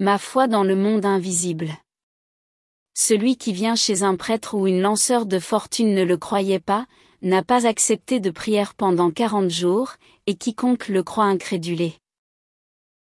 Ma foi dans le monde invisible. Celui qui vient chez un prêtre ou une lanceur de fortune ne le croyait pas, n'a pas accepté de prière pendant quarante jours, et quiconque le croit incrédulé.